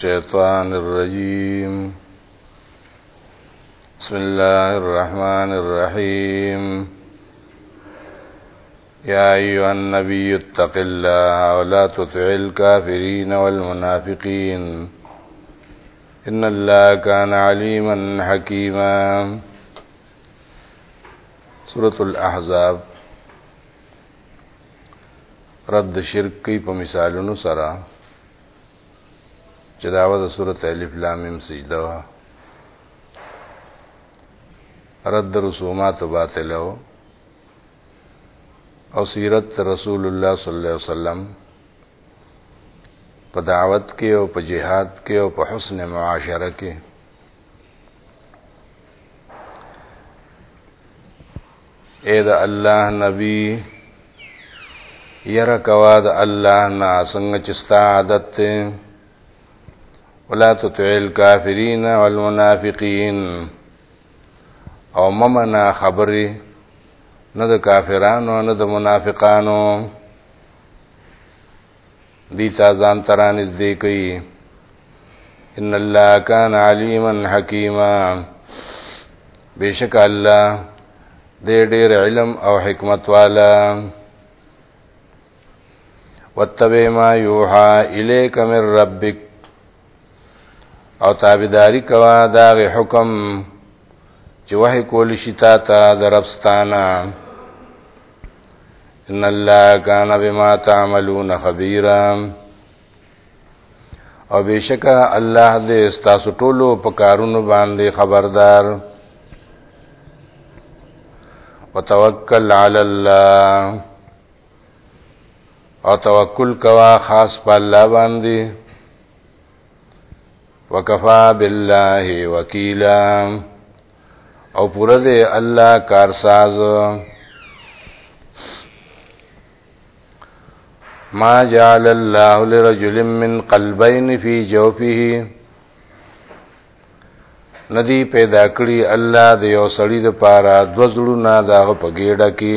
الشيطان الرجيم بسم الله الرحمن الرحيم يا أيها النبي اتق الله ولا تطع الكافرين والمنافقين إن الله كان عليما حكيما سورة الأحزاب رد شرك کی مثال مثالونو چې دا د سورته الف لام میم سجده وا رد رسومات باطل او او سیرت رسول الله صلی الله علیه وسلم په دعوت کې او په جهاد کې او په حسن معاشره کې اے د الله نبی یره کوا د الله نه څنګه چې ستا عادت ته ولا تطع الكافرین والمنافقین او ممنا خبرې نه د کافرانو نه د منافقانو دی تا ځان ترانز دی کوي ان الله کان علیما حکیما بیشک الله دې ډېر علم او حکمت والا وتبع ما یوحى الیک من ربک او تابعداری کوا دا حکم چې وحی کول شي تا ته درپستانه ان الله کان بما تعملون خبيرا او بشکا الله دې ستاسو ټولو په کارونو باندې خبردار وتوکل علی الله او توکل کوا خاص په الله باندې وکفا بالله وکیلا او پوره دی الله کارساز ما جعل الله لرجل من قلبين في جوفه ندی پیدا کړی الله د یو سړی د پاره د وزړو نه داغه په ګډه کې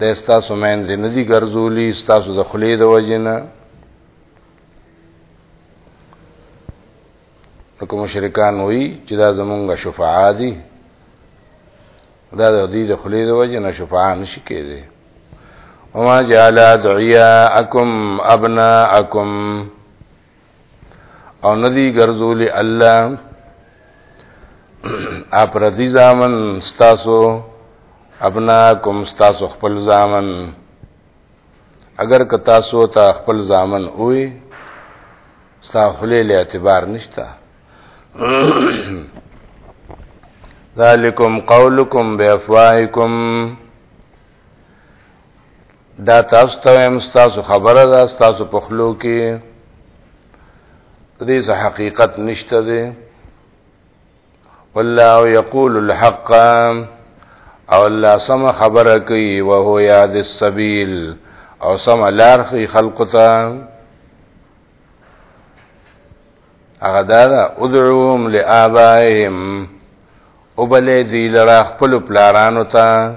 د ستاسو مینځ نه دي ګرځولي ستاسو د خلې د وجنه لکه مشرکان وی چې دا زمونږه شفاعه دي دا د دې د خلې د وجه نه شفاعه نشي کېده وما جعل دعياءكم ابناءكم او ندی ګرځول الله اپ رضی زامن ستاسو ابناکم ستاسو خپل زامن اگر که تاسو ته تا خپل زامن وي ساخلی له اعتبار نشتا ذالکم قولکم بیافواهکم دا تاسو ته هم تاسو خبره ده تاسو په خلو کې دې څه حقیقت نشته دی والله یقول الحق او الله سم خبره کوي او هو یاد السبیل او سم لار خي خلق ته هغه دا ادعوهم لآبائهم او بلې دی لرا خپل پلارانو ته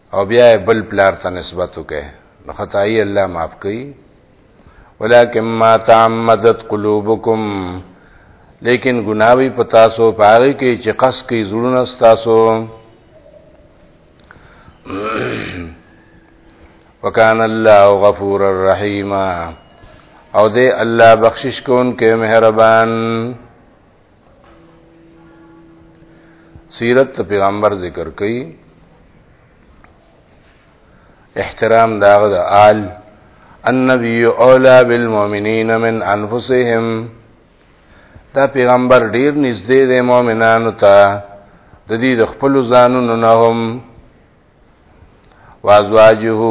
او بیا بل پلار ته نسبت وکړي نو خدای الله معاف کوي ولکن ما تعمدت قلوبکم لیکن گناوی پتا سو پاره کې چې قص کې زړونه ستاسو وکان الله غفور الرحیم او دې الله بخشش کون کې مهربان سیرت ته پیغمبر ذکر کوي احترام داغه د آل النبي اولا بالمؤمنین من انفسهم دا پیغمبر ډیر نږدې دی مؤمنانو ته د دې د خپل ځانونو نه هم وازواجه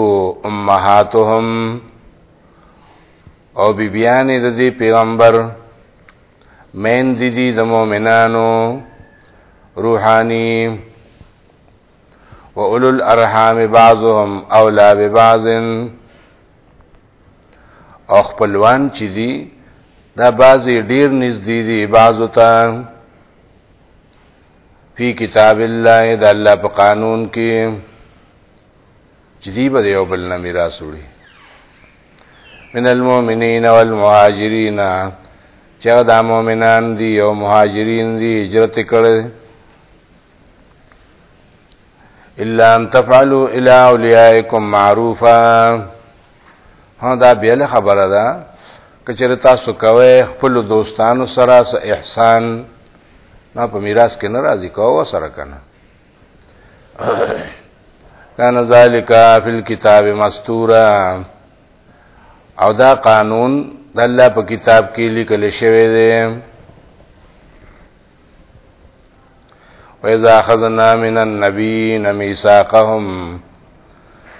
امهاتهم او بیبیانې د دې پیغمبر میندې دي د مؤمنانو روحاني و اولو الارحام بعضهم اولا ببعض او خپلوان چې دي دا بعضی ډیر نږدې دي بعضو ته فی کتاب الله د الله په قانون کې چې دی به یو بل نه میراث وړي من المؤمنین والمهاجرین چې هغه د مؤمنان دي او مهاجرین دي هجرت کړي الا ان تفعلوا الى اولیاءکم معروفا ها دا بیل خبره ده کچره تاسو کوي خپل دوستانو سره احسان نه په میراث کې ناراضي کوو سره کنه کان ذالک فی الكتاب مستورا او دا قانون د الله په کتاب کې لیکل شوی دی وَإِذَا أَخَذْنَا مِنَ النَّبِيِّينَ مِيثَاقَهُمْ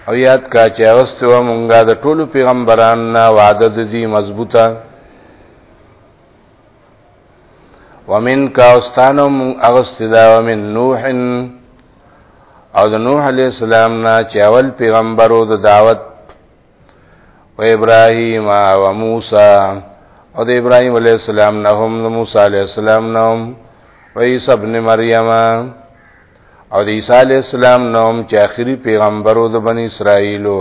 او یاد کا چې اوستو مونږه د ټولو پیغمبرانو نه وعده دي مضبوطه ومن کا استانو مون اغستی دا ومن نوح او د نوح علی السلام نه چې اول پیغمبرو د دعوت و ابراهیم او موسی او د ابراهیم علی السلام نه هم د موسی علی السلام نه هم و عیسی ابن مریم او د عیسی علی السلام نه هم چې اخري پیغمبرو د بنی اسرائیلو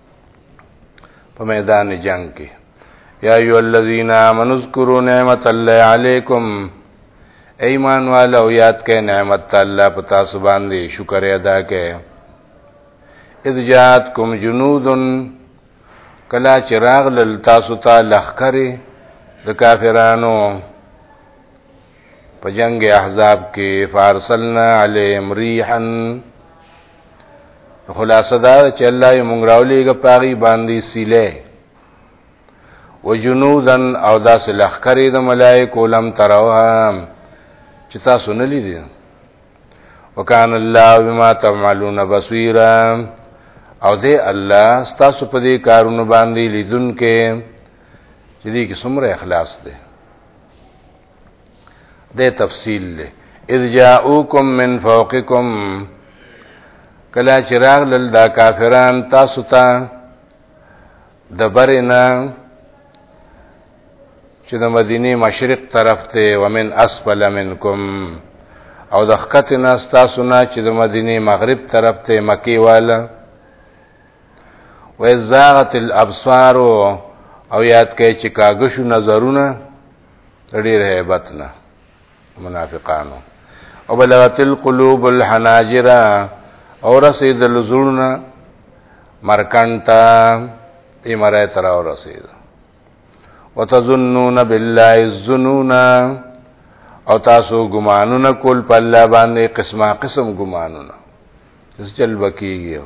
په میدان جنگ کې یا ایو الذین آمنوا اذکروا نعمت الله علیکم ایمان والو یاد کړئ نعمت الله په تاسو باندې شکر ادا کړئ اذ جاتکم جنودن کلا چراغ لل تاسو ته لخرې د کافرانو په جنگ احزاب کې فارسلنا علیهم ریحا خلاصه دا چې الله یې مونږ راولېږه پاغي باندې سیله وجنودن او داسې لخرې د ملائکو لم تروها چې تاسو نه لیدل وکان الله بما تعملون بصیرا او دې الله تاسو په دې کارونو باندې لیدونکې چې دې کې څومره اخلاص دی د تفصیل له اذ جاءوکم من فوقکم کلا چراغ لل دا کافران تاسو ته د برینا چې د مدینه مشرق طرف ته ومن اسفل منکم او د خکت نه تاسو نه چې د مدینه مغرب طرف ته مکی والا وزاغت الابصار او یاد کړئ چې کاغشو نظرونه ډېر هیبت نه منافقانو او بلغت القلوب الحناجر او رسید لزړنا مرکنتا ای مرای تر او رسید وتظنون بالله الظنون او تاسو ګمانونه کول په الله باندې قسمه قسم ګمانونه جلب کیږي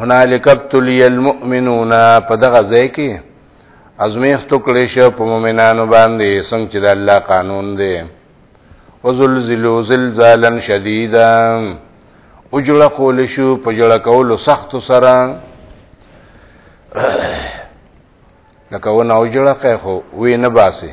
هنالک ابتلی المؤمنون په دغه ځای کې ازمیخ تو کړی شو په مؤمنانو باندې څنګه چې د الله قانون دی وزلزلو زلزالا شدیدا اجړه کول شو په جړه کولو سخت سره لکه ونه اجړه خو وی نه باسي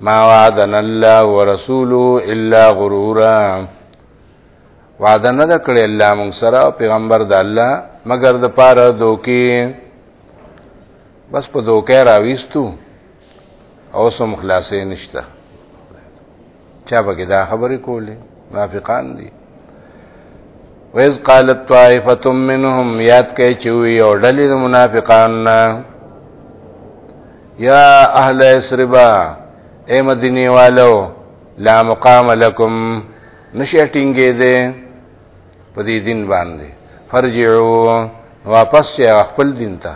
ما وعدنا الله ورسوله الا غرورا وعده نه کړې الله موږ سره پیغمبر د الله مگر د پاره دوکي بس په دوکه راويستو او سم خلاصې نشته چا پکې دا خبرې کولې منافقان دي ویز قالت طائفه منهم یاد کړي چې وی او ډلې د منافقان یا اهل اسربا اے مدینه والو لا مقام لکم نشه ټینګې دې په دې دین باندې فرجعو واپس یا خپل دین ته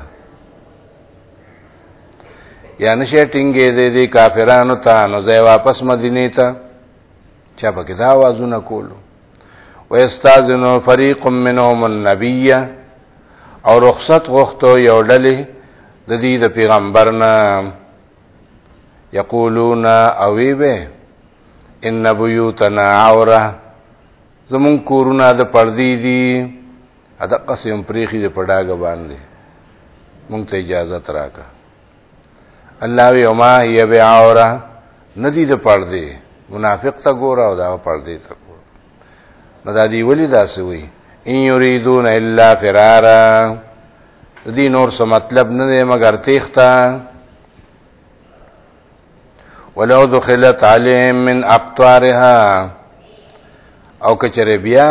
یا نشه ټینګې دې دې کافرانو ته نو ځای واپس مدینه ته چا پکې دا आवाजونه کولو ويستاذنو فريق منهم النبي او رخصت غوښتو یو ډلې د دې د پیغمبرنا یقولون او وی به ان بيوتنا عوره زمون کورونه د پردي دي ادا قسم پریخي دې پډاګه باندې مونږ ته اجازه تراکا الله وی وما هي بعوره ندی د پردې منافق ته ګوره او دا پردې ته ګوره نو دا دی ولی دا سوی ان یریدون الا فرارا دې نور څه مطلب نه دی مګر تیخته ولو دخلت عليهم من اقطارها او کچره بیا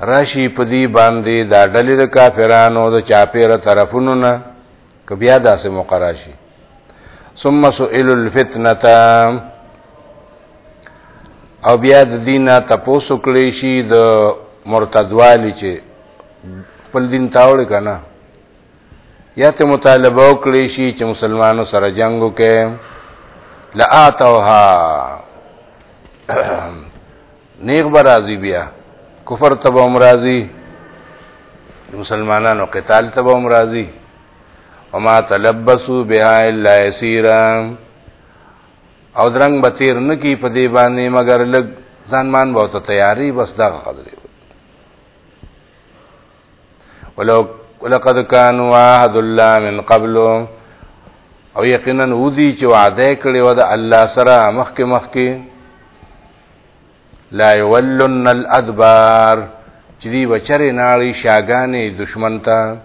راشي په دې باندې دا ډلې د کافرانو د چاپیره طرفونو نه که بیا داسې مقراشي ثم سئل الفتنه او بیا د دینه تپوسو کړی شي د مرتدوالی چې خپل دین تاوړ کنه یا ته مطالبه وکړي شي چې مسلمانانو سره جنگ وکړي لا اتوها نیغ برازي بیا کفر تب امراضی مسلمانانو قتال تب امراضی وما تلبسوا بها الا يسيرا او درنګ بتیر نکی په دی باندې مگر لګ ځان مان بہت تیاری بس دا قدرې ولو ولقد كان وعد الله من قبل او یقینا ودی چې وعده کړی و د الله سره مخکې مخکې لا یولن الادبار چې دی بچره ناړي شاګانې دشمن ته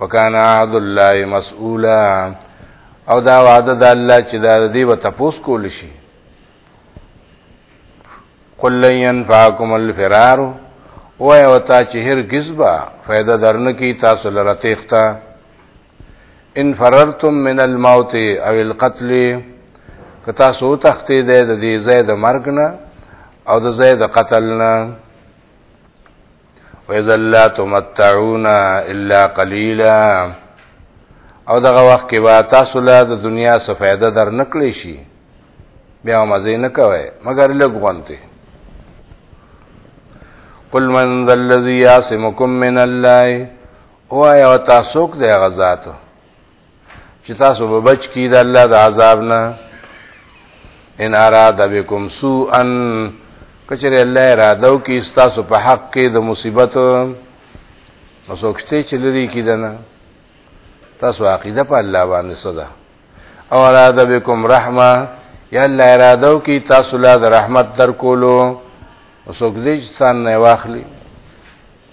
وکانا عهد الله مسؤولا او دا وعده د الله چې دا دی به تاسو کول شي قل لن ينفعكم الفرار او او تا چې هر غزبا فائدہ درنه کی تاسو لره تختا ان فررتم من الموت او القتل کتا سو تختې ده د دې زید مرګ نه او د زید قتل نه وَإِذَا لَا تُمَتَّعُونَ إِلَّا قَلِيلًا او دغه وخت کې به تاسو له د دنیا څخه فائدہ در نکړې شي بیا مزه نه کوي مګر لږ غونته قل من ذا الذي يعصمكم من الله او یا تاسو کې غزاتو چې تاسو به بچ کی د الله د عذاب نه ان اراد بكم سوءا کچره الله اراده او کې تاسو په حق کې د مصیبت نو سوچته چې لري کې دنه تاسو عقیده په الله باندې صدا او اراده بكم رحمه یا الله اراده او کې تاسو لا د رحمت در کولو وسوک دې ځان نه واخلي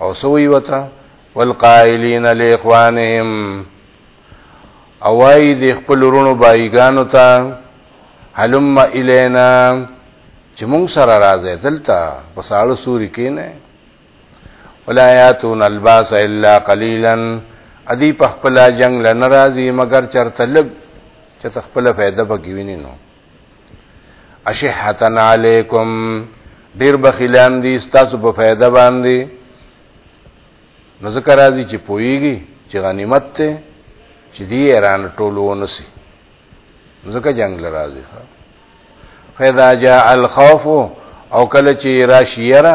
او سوی وتا والقائلین لاخوانهم اوای د خپل رونو بایګانو ته حلم الینا چې مونږ سره راځي دلته په ساړو سوري کې نه ولا یاتون الباس الا قلیلا ادی په خپل جنگ لنرازی مگر چرته لګ چې تخپل فائدہ پکې ویني نو اشحتن علیکم ډیر بخیلان دي ستاسو په فایده باندې نو ځکه راځي چې پویږي چې غنیمت ته چې دی ایران ټولو ونسی ځکه جنگ لراځي ښا فاذا جاء الخوف او کله چې راشي یره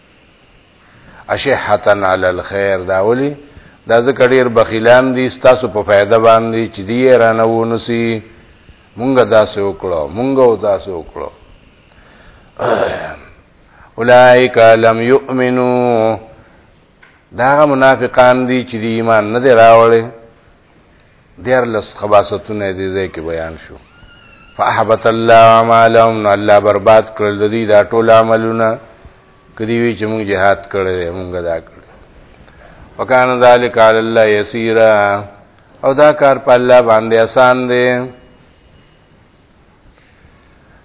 اشحتن علی الخير دا ولي دا ځکه ډیر بخیلان دي ستاسو په فایده باندې چې دی رانه ونسی مونږ داسې وکړو مونږ او داسې وکړو اولائک لم یؤمنو دا منافقان دي چې دی ایمان نه دی راوړی دیارلس خباستونه دې ځای کې بیان شو فاحبط الله اعمالهم نو الله برباد کړل د دې دا ټول عملونه کدی وی چې موږ jihad کړی دی موږ دا کړی وکانه ذالک علی الله یسیرا او دا کار په الله باندې آسان دی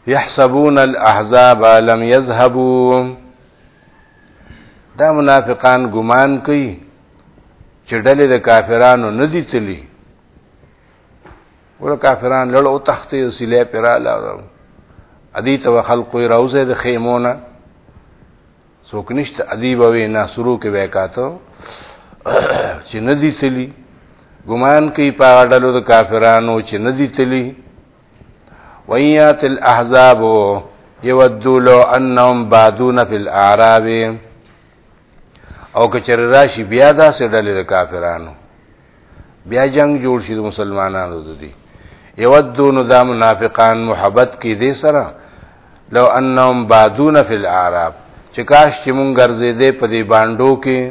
يحسبون الاحزاب لم يذهبوا دا منافقان ګمان کوي چې ډلې د کافرانو نه دي تللی ور کافران لړ او تختې او سلې پراله ادي ته خلق یې راوځي د خیمونه څوک نشته ادي به نه شروع کې وکاتو چې نه دي تللی ګمان کوي په اړه د کافرانو چې نه دي تللی ویات الاحزاب یودو لو انهم بادون فی الاعراب او کچر راشي بیا دا سه ډلې د کافرانو بیا جنگ جوړ شي د مسلمانانو د دي یودو نو دا منافقان محبت کې دي سره لو انهم بادون فی الاعراب چې کاش چې مونږ ګرځې دې په دې باندو کې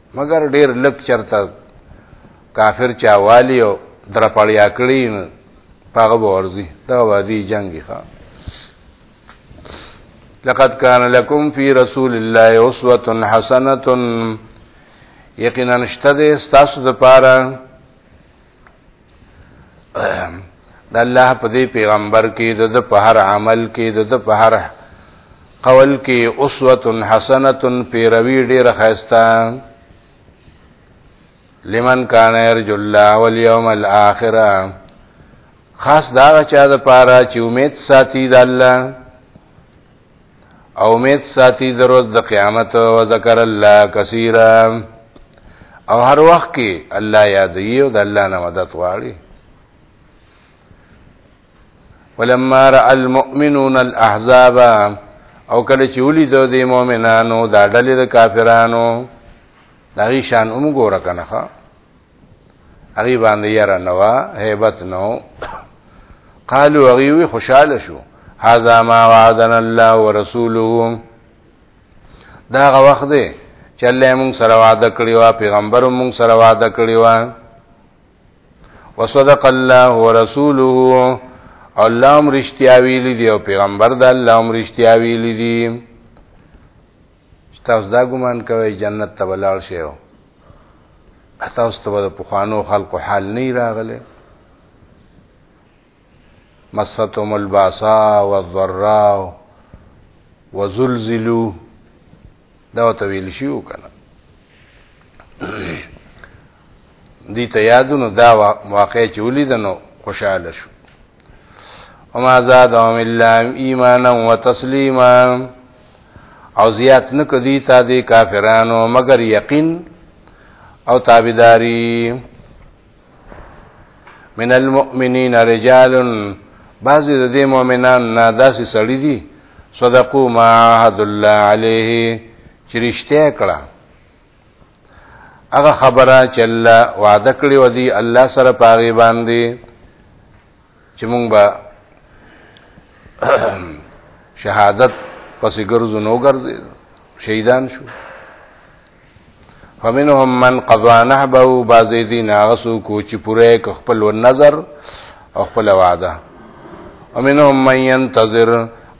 مګر ډیر لک چرته کافر چا والی او درپړیا کړی نه پاغه ورزي دا وادي جنگي ښا لقد كان لكم في رسول الله اسوه حسنه یقینا شته د تاسو لپاره د الله په دې پیغمبر کې د په هر عمل کې د په هر قول کې اسوه حسنه پیروي ډیره خسته لمن کان يرجو الله واليوم الاخر خاص دا چا د پاره چې امید ساتي د الله او امید ساتي د ورځ د قیامت او ذکر الله کثیرا او هر وخت کې الله یاد یو د الله نه مدد غواړي ولما را المؤمنون الاحزاب او کله چې ولي د دې مؤمنانو دا ډلې د کافرانو دا غي شان هم ګوره کنه هغه باندې یاره نوا hebat نو قالو هغه وی خوشاله شو هاذا ما وعدنا الله ورسوله دا غ وخت دی چې الله موږ سره وعده کړی و پیغمبر موږ سره وعده کړی و وصدق الله ورسوله الله هم رښتیا ویلي دي او پیغمبر د الله هم رښتیا ویلي دي چې تاسو دا ګمان کوئ جنت ته به لاړ شئ او تاسو ته به د پخوانو خلکو حال نه راغلی مستهم الباسا والضراء وزلزلوا دا ته ویل شي وکنه دي ته یادونو دا واقع چې ولیدنو خوشاله شو وما زادهم الا ایمانا وتسلیما او زیات نه کدی تا دی کافرانو مگر یقین او تابعداری من المؤمنین رجال بعضی د دې مؤمنان نه داسې سړی دي صدقوا ما عهد الله عليه چې رښتیا کړه هغه خبره چې الله وعده کړی و دی الله سره پاغي باندې چې مونږ به شهادت پسې ګرځو نو ګرځي شهیدان شو فمنهم من قضا نحبه بعضی دین هغه سو کو چې پوره ک خپل نظر او خپل وعده ومنهم من ينتظر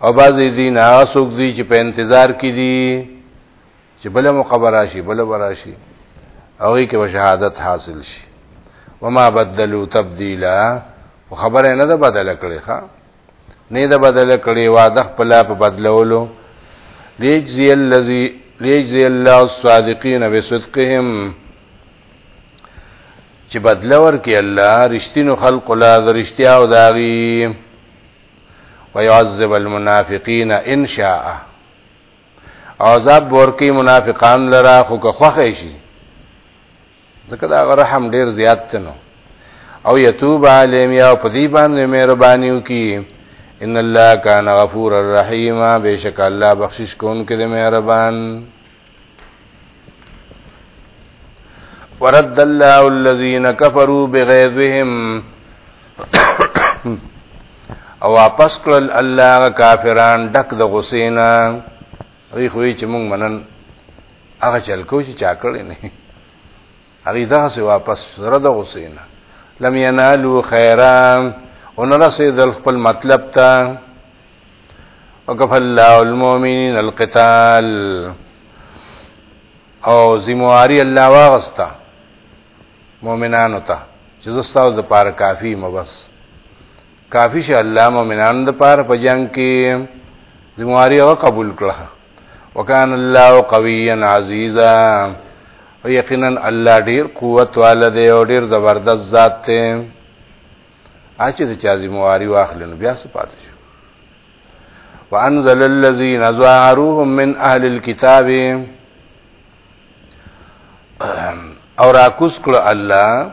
او بعضی دین هغه سو دي چې په انتظار کې دي چې بل مقبره شي بل وراشي او هغه کې شهادت حاصل شي وما بدلوا تبديلا خبره نه ده بدله کړې ښا نه ده بدله کړې واده خپل په بدلولو ليجزي الذي ليجزي الله الصادقين بصدقهم چې بدله ورکړي الله رښتینو خلق لا درشتیا او داغي ويعذب المنافقين ان شاء عذاب ورکی منافقان لرا خو که خوخه شي ځکه دا رحم ډیر زیات تنو او یتوب علیم یا په دې باندې مهرباني وکي ان الله کان غفور الرحیم بشک الله بخشش کون کې مهربان ورد الله الذين كفروا بغيظهم او واپس کړل الله کافران ډک د غسینا وی خو چې مونږ منن هغه چل کو چې چا کړی نه هغه دغه واپس سره د حسین لم ینالو خیران ان رسید خپل مطلب ته وکف الله المؤمنین القتال او زمواري الله واغستا مؤمنانو ته چې زستاو د پاره کافی مبس کافی شه الله مؤمنانو د پاره په جنگ کې زمواري هغه قبول کړه وکان الله قویا عزیزا او یقینا الله ډیر قوت والده او ډیر زبردست ذات ته اچې د چا ذمہواری واخلنو بیا څه پاتې شو وانزل الذين ظاهروهم من اهل الكتاب او را کوس کړ الله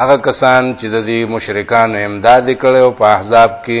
هغه کسان چې د دې مشرکان امداد کړي او په احزاب کې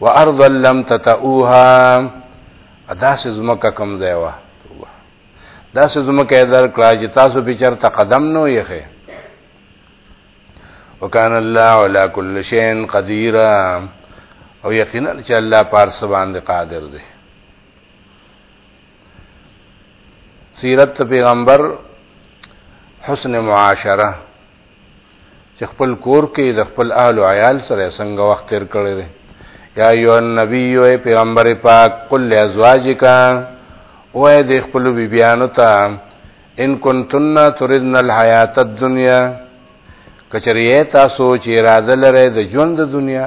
وارض لم تتئوها ادا سه زمکه کم ځای وه دا سه زمکه در کړه چې تاسو به چرته قدم نو یخه وکان الله علی کل شین قدیر او یقینا چې الله پار سبحان دی قادر دی سیرت پیغمبر حسن معاشره چې خپل کور کې د خپل اهل او عیال سره څنګه وخت تیر کړی دی یا ایو النبی یو پیغمبر پاک قل لازواجک او د خپل بیبیانو ته ان کنتن تردن الحیات الدنیا کچریه تاسو چې اراده لرئ د ژوند د دنیا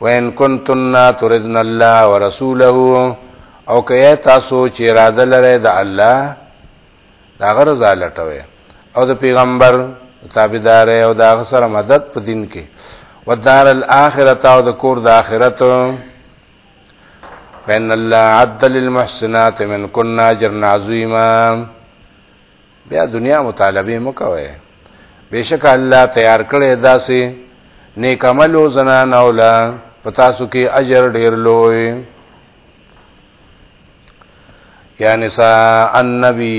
وان كنتن تردن الله ورسوله او که تاسو چې اراده لرئ د الله دا غرض لټوي او د پیغمبر تابعدار او دا سره مدد په دین کې ودار الاخرت او د کور د اخرت فإن الله عد للمحسنات من كنا أجرا عظيما بیا دنیا مطالبه مکوي بشک الله تیار کړي داسې نیک عملو زنان اولا پتا سو کې اجر ډیر لوی یا نساء النبی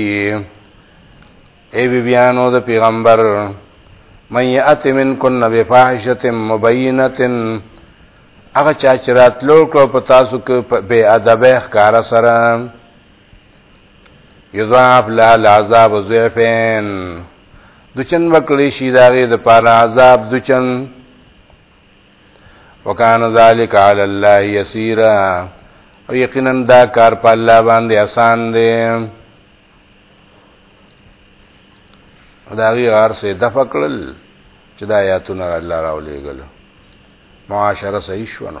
ای بی بیانو د پیغمبر من یات من کن بفاحشه مبینه هغه چا چې راتلو کړو په تاسو کې به ادب ښکارا سره یضاعف لها العذاب ضعفین دچن وکړي شي داغه د پاره عذاب دچن وکان ذالک علی الله یسیرا او یقینا دا کار په الله باندې آسان دی داغي غار سه دفقل چې دا آیاتونه الله راولېګل معاشره صحیح شونه